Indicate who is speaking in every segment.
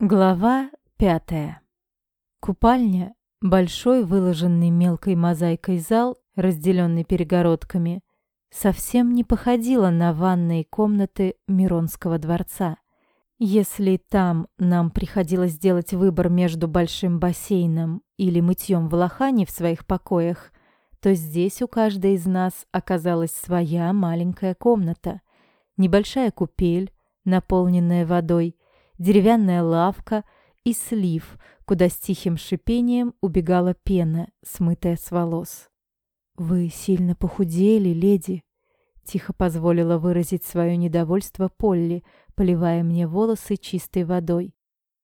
Speaker 1: Глава пятая. Купальня, большой выложенный мелкой мозаикой зал, разделенный перегородками, совсем не походила на ванные комнаты Миронского дворца. Если там нам приходилось делать выбор между большим бассейном или мытьем в лохане в своих покоях, то здесь у каждой из нас оказалась своя маленькая комната, небольшая купель, наполненная водой, деревянная лавка и слив, куда с тихим шипением убегала пена, смытая с волос. «Вы сильно похудели, леди», — тихо позволила выразить свое недовольство Полли, поливая мне волосы чистой водой.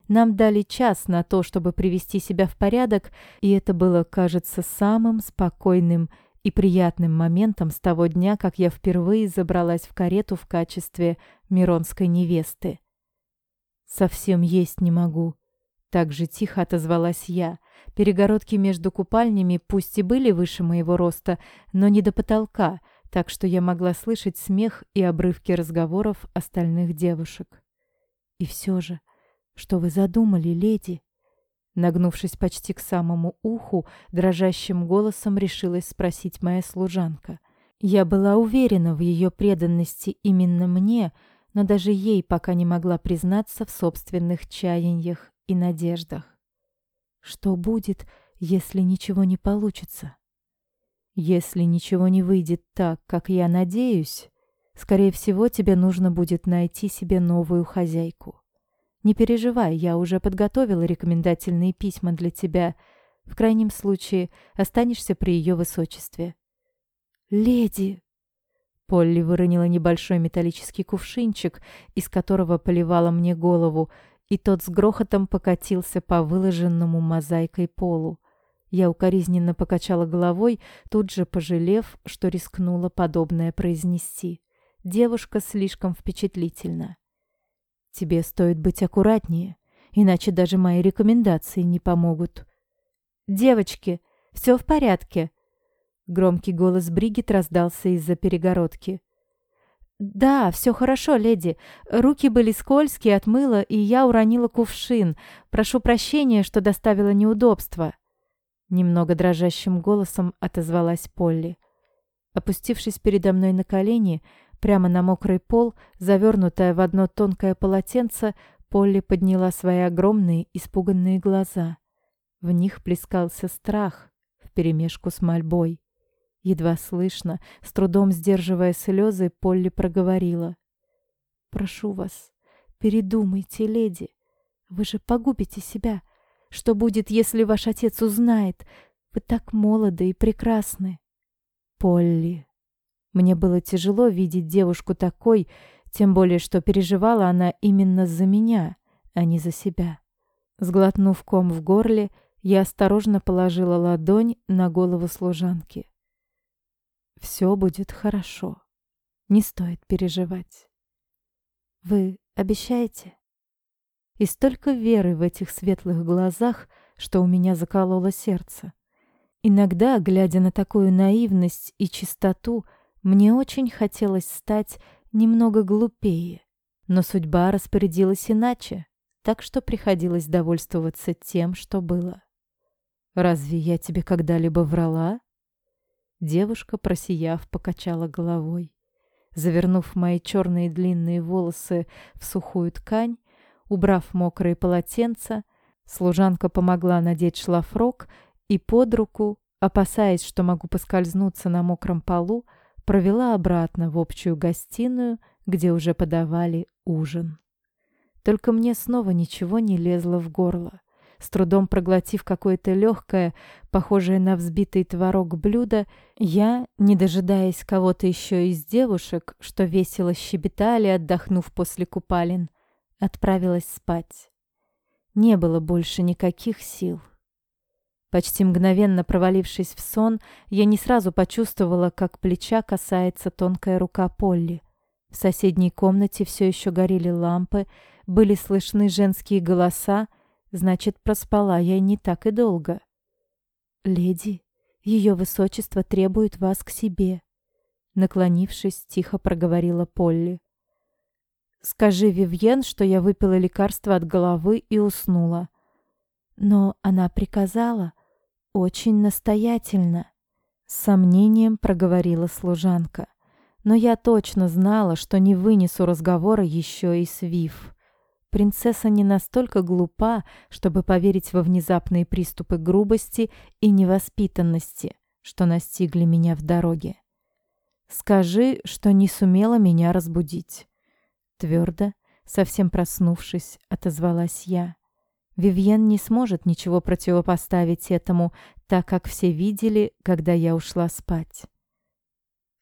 Speaker 1: Нам дали час на то, чтобы привести себя в порядок, и это было, кажется, самым спокойным и приятным моментом с того дня, как я впервые забралась в карету в качестве миронской невесты. «Совсем есть не могу». Так же тихо отозвалась я. Перегородки между купальнями пусть и были выше моего роста, но не до потолка, так что я могла слышать смех и обрывки разговоров остальных девушек. «И все же, что вы задумали, леди?» Нагнувшись почти к самому уху, дрожащим голосом решилась спросить моя служанка. Я была уверена в ее преданности именно мне, но даже ей пока не могла признаться в собственных чаяниях и надеждах. Что будет, если ничего не получится? Если ничего не выйдет так, как я надеюсь, скорее всего, тебе нужно будет найти себе новую хозяйку. Не переживай, я уже подготовила рекомендательные письма для тебя. В крайнем случае, останешься при ее высочестве. «Леди!» Полли выронила небольшой металлический кувшинчик, из которого поливала мне голову, и тот с грохотом покатился по выложенному мозаикой полу. Я укоризненно покачала головой, тут же пожалев, что рискнула подобное произнести. Девушка слишком впечатлительна. Тебе стоит быть аккуратнее, иначе даже мои рекомендации не помогут. Девочки, все в порядке, Громкий голос Бригит раздался из-за перегородки. «Да, все хорошо, леди. Руки были скользкие от мыла, и я уронила кувшин. Прошу прощения, что доставила неудобства». Немного дрожащим голосом отозвалась Полли. Опустившись передо мной на колени, прямо на мокрый пол, завернутая в одно тонкое полотенце, Полли подняла свои огромные испуганные глаза. В них плескался страх вперемешку с мольбой. Едва слышно, с трудом сдерживая слезы, Полли проговорила. «Прошу вас, передумайте, леди. Вы же погубите себя. Что будет, если ваш отец узнает? Вы так молоды и прекрасны». «Полли». Мне было тяжело видеть девушку такой, тем более, что переживала она именно за меня, а не за себя. Сглотнув ком в горле, я осторожно положила ладонь на голову служанки. Все будет хорошо. Не стоит переживать. Вы обещаете? И столько веры в этих светлых глазах, что у меня закололо сердце. Иногда, глядя на такую наивность и чистоту, мне очень хотелось стать немного глупее. Но судьба распорядилась иначе, так что приходилось довольствоваться тем, что было. «Разве я тебе когда-либо врала?» Девушка, просияв, покачала головой. Завернув мои черные длинные волосы в сухую ткань, убрав мокрые полотенца, служанка помогла надеть шлафрок и под руку, опасаясь, что могу поскользнуться на мокром полу, провела обратно в общую гостиную, где уже подавали ужин. Только мне снова ничего не лезло в горло. С трудом проглотив какое-то легкое, похожее на взбитый творог блюдо, я, не дожидаясь кого-то еще из девушек, что весело щебетали, отдохнув после купалин, отправилась спать. Не было больше никаких сил. Почти мгновенно провалившись в сон, я не сразу почувствовала, как плеча касается тонкая рука Полли. В соседней комнате все еще горели лампы, были слышны женские голоса, Значит, проспала я не так и долго. Леди, ее высочество требует вас к себе. Наклонившись, тихо проговорила Полли. Скажи Вивьен, что я выпила лекарство от головы и уснула. Но она приказала очень настоятельно. С сомнением проговорила служанка. Но я точно знала, что не вынесу разговора еще и с Вив. Принцесса не настолько глупа, чтобы поверить во внезапные приступы грубости и невоспитанности, что настигли меня в дороге. Скажи, что не сумела меня разбудить. Твердо, совсем проснувшись, отозвалась я. Вивьен не сможет ничего противопоставить этому, так как все видели, когда я ушла спать.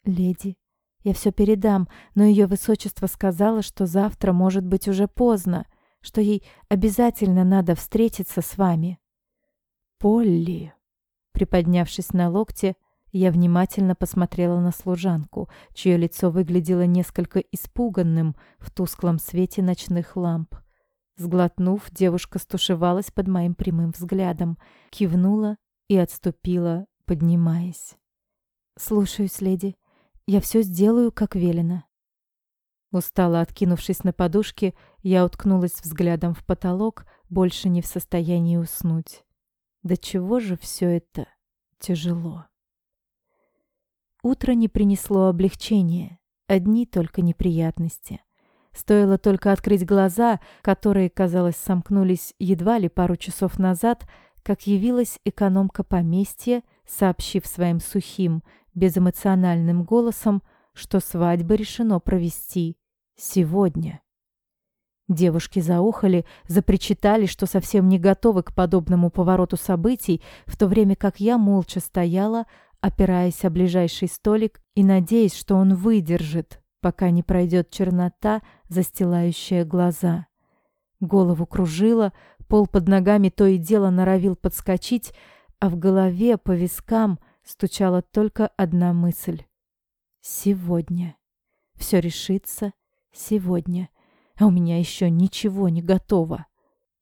Speaker 1: «Леди, я все передам, но ее высочество сказала, что завтра может быть уже поздно, что ей обязательно надо встретиться с вами». «Полли», приподнявшись на локте, я внимательно посмотрела на служанку, чье лицо выглядело несколько испуганным в тусклом свете ночных ламп. Сглотнув, девушка стушевалась под моим прямым взглядом, кивнула и отступила, поднимаясь. «Слушаюсь, леди. Я все сделаю, как велено». Устало откинувшись на подушке, я уткнулась взглядом в потолок, больше не в состоянии уснуть. Да чего же все это тяжело. Утро не принесло облегчения, одни только неприятности. Стоило только открыть глаза, которые, казалось, сомкнулись едва ли пару часов назад, как явилась экономка поместья, сообщив своим сухим, безэмоциональным голосом, что свадьбу решено провести сегодня. Девушки заохали, запричитали, что совсем не готовы к подобному повороту событий, в то время как я молча стояла, опираясь о ближайший столик и надеясь, что он выдержит, пока не пройдет чернота, застилающая глаза. Голову кружило, пол под ногами то и дело норовил подскочить, а в голове по вискам стучала только одна мысль. Сегодня. Все решится сегодня. А у меня еще ничего не готово.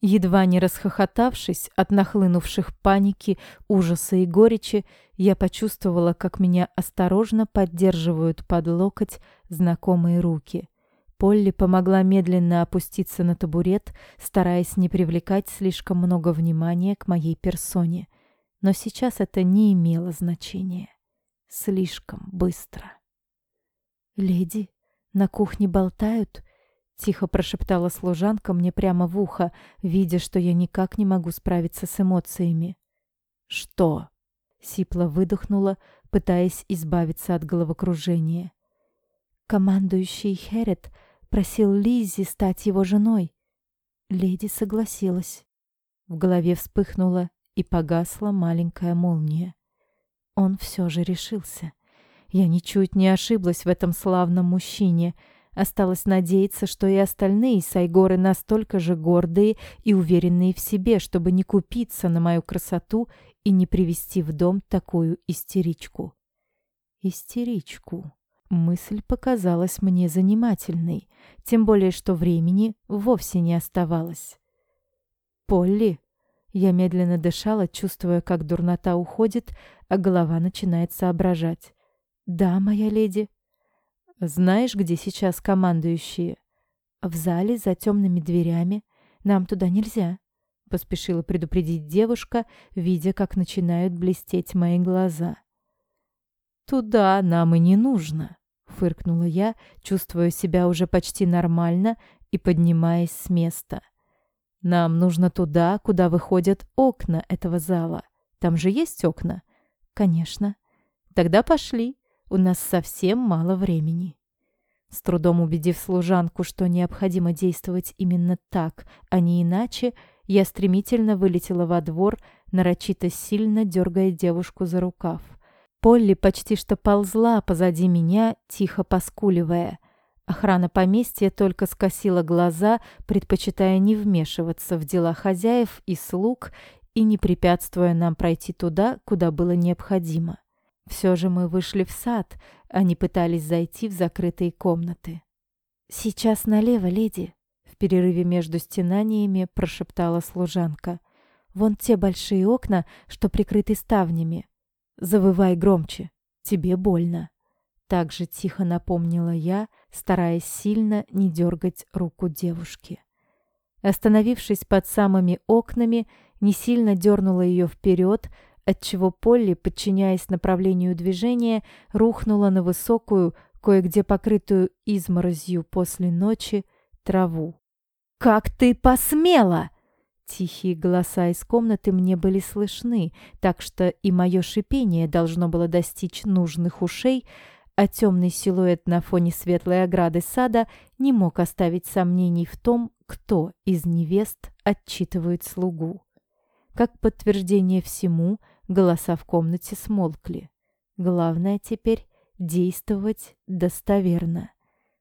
Speaker 1: Едва не расхохотавшись от нахлынувших паники, ужаса и горечи, я почувствовала, как меня осторожно поддерживают под локоть знакомые руки. Полли помогла медленно опуститься на табурет, стараясь не привлекать слишком много внимания к моей персоне. Но сейчас это не имело значения. Слишком быстро. «Леди, на кухне болтают?» Тихо прошептала служанка мне прямо в ухо, видя, что я никак не могу справиться с эмоциями. «Что?» — сипло выдохнула, пытаясь избавиться от головокружения. Командующий Херет просил Лиззи стать его женой. Леди согласилась. В голове вспыхнула и погасла маленькая молния. Он все же решился. Я ничуть не ошиблась в этом славном мужчине — Осталось надеяться, что и остальные сайгоры настолько же гордые и уверенные в себе, чтобы не купиться на мою красоту и не привести в дом такую истеричку. Истеричку. Мысль показалась мне занимательной, тем более что времени вовсе не оставалось. «Полли!» Я медленно дышала, чувствуя, как дурнота уходит, а голова начинает соображать. «Да, моя леди», знаешь, где сейчас командующие? В зале за темными дверями. Нам туда нельзя. Поспешила предупредить девушка, видя, как начинают блестеть мои глаза. Туда нам и не нужно, фыркнула я, чувствуя себя уже почти нормально и поднимаясь с места. Нам нужно туда, куда выходят окна этого зала. Там же есть окна? Конечно. Тогда пошли. У нас совсем мало времени. С трудом убедив служанку, что необходимо действовать именно так, а не иначе, я стремительно вылетела во двор, нарочито сильно дергая девушку за рукав. Полли почти что ползла позади меня, тихо поскуливая. Охрана поместья только скосила глаза, предпочитая не вмешиваться в дела хозяев и слуг и не препятствуя нам пройти туда, куда было необходимо. Все же мы вышли в сад, а не пытались зайти в закрытые комнаты. «Сейчас налево, леди!» В перерыве между стенаниями прошептала служанка. «Вон те большие окна, что прикрыты ставнями. Завывай громче, тебе больно». Так же тихо напомнила я, стараясь сильно не дергать руку девушки. Остановившись под самыми окнами, не сильно дернула ее вперед, отчего Полли, подчиняясь направлению движения, рухнула на высокую, кое-где покрытую изморозью после ночи, траву. «Как ты посмела!» Тихие голоса из комнаты мне были слышны, так что и мое шипение должно было достичь нужных ушей, а темный силуэт на фоне светлой ограды сада не мог оставить сомнений в том, кто из невест отчитывает слугу. Как подтверждение всему, голоса в комнате смолкли. Главное теперь действовать достоверно.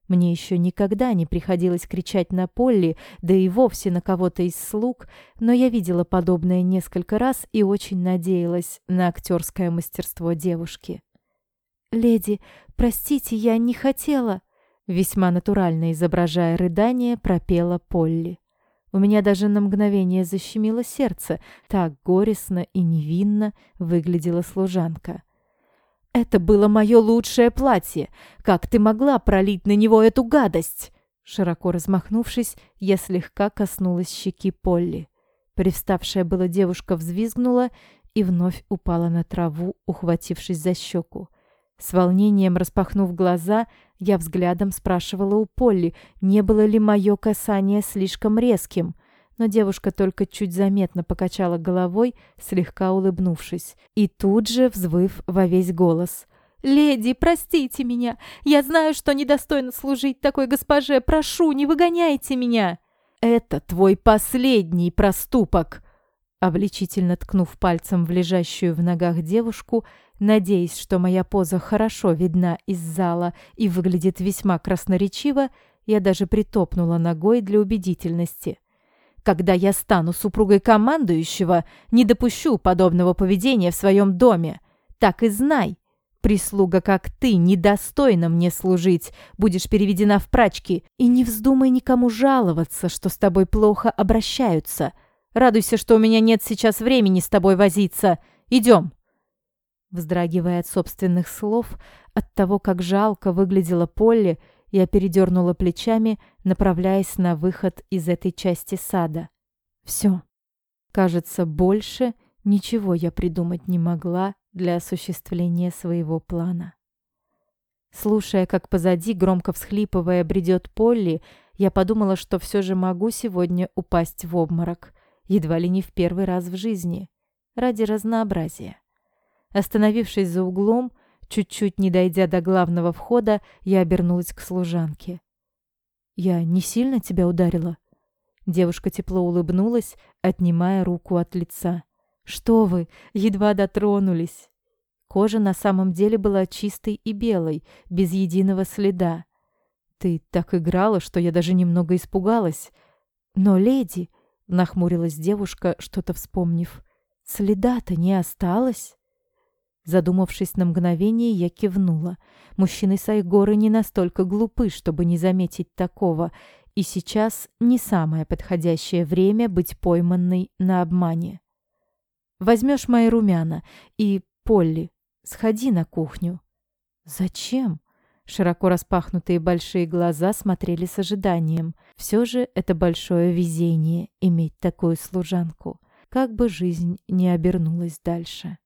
Speaker 1: Мне еще никогда не приходилось кричать на Полли, да и вовсе на кого-то из слуг, но я видела подобное несколько раз и очень надеялась на актерское мастерство девушки. «Леди, простите, я не хотела...» Весьма натурально изображая рыдание, пропела Полли. У меня даже на мгновение защемило сердце, так горестно и невинно выглядела служанка. «Это было мое лучшее платье! Как ты могла пролить на него эту гадость?» Широко размахнувшись, я слегка коснулась щеки Полли. Привставшая была девушка взвизгнула и вновь упала на траву, ухватившись за щеку. С волнением распахнув глаза, я взглядом спрашивала у Полли, не было ли мое касание слишком резким, но девушка только чуть заметно покачала головой, слегка улыбнувшись, и тут же взвыв во весь голос. «Леди, простите меня! Я знаю, что недостойно служить такой госпоже! Прошу, не выгоняйте меня!» «Это твой последний проступок!» Обличительно ткнув пальцем в лежащую в ногах девушку, надеясь, что моя поза хорошо видна из зала и выглядит весьма красноречиво, я даже притопнула ногой для убедительности. Когда я стану супругой командующего, не допущу подобного поведения в своем доме. Так и знай. Прислуга, как ты, недостойна мне служить, будешь переведена в прачки, и не вздумай никому жаловаться, что с тобой плохо обращаются. Радуйся, что у меня нет сейчас времени с тобой возиться. Идем!» Вздрагивая от собственных слов, от того, как жалко выглядела Полли, я передернула плечами, направляясь на выход из этой части сада. Все. Кажется, больше ничего я придумать не могла для осуществления своего плана. Слушая, как позади, громко всхлипывая, бредет Полли, я подумала, что все же могу сегодня упасть в обморок едва ли не в первый раз в жизни, ради разнообразия. Остановившись за углом, чуть-чуть не дойдя до главного входа, я обернулась к служанке. «Я не сильно тебя ударила?» Девушка тепло улыбнулась, отнимая руку от лица. «Что вы, едва дотронулись!» Кожа на самом деле была чистой и белой, без единого следа. «Ты так играла, что я даже немного испугалась. Но, леди, Нахмурилась девушка, что-то вспомнив. Следа-то не осталось. Задумавшись на мгновение, я кивнула. Мужчины Сайгоры не настолько глупы, чтобы не заметить такого, и сейчас не самое подходящее время быть пойманной на обмане. Возьмешь мои румяна и, Полли, сходи на кухню. Зачем? Широко распахнутые большие глаза смотрели с ожиданием. Все же это большое везение иметь такую служанку, как бы жизнь не обернулась дальше.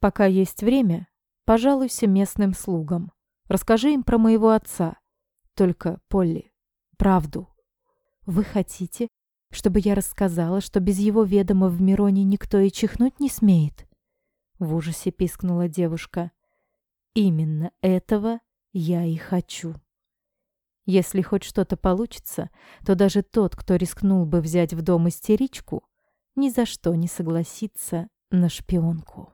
Speaker 1: Пока есть время, пожалуйся местным слугам. Расскажи им про моего отца. Только, Полли, правду. Вы хотите, чтобы я рассказала, что без его ведома в Мироне никто и чихнуть не смеет? В ужасе пискнула девушка. Именно этого я и хочу. Если хоть что-то получится, то даже тот, кто рискнул бы взять в дом истеричку, ни за что не согласится на шпионку.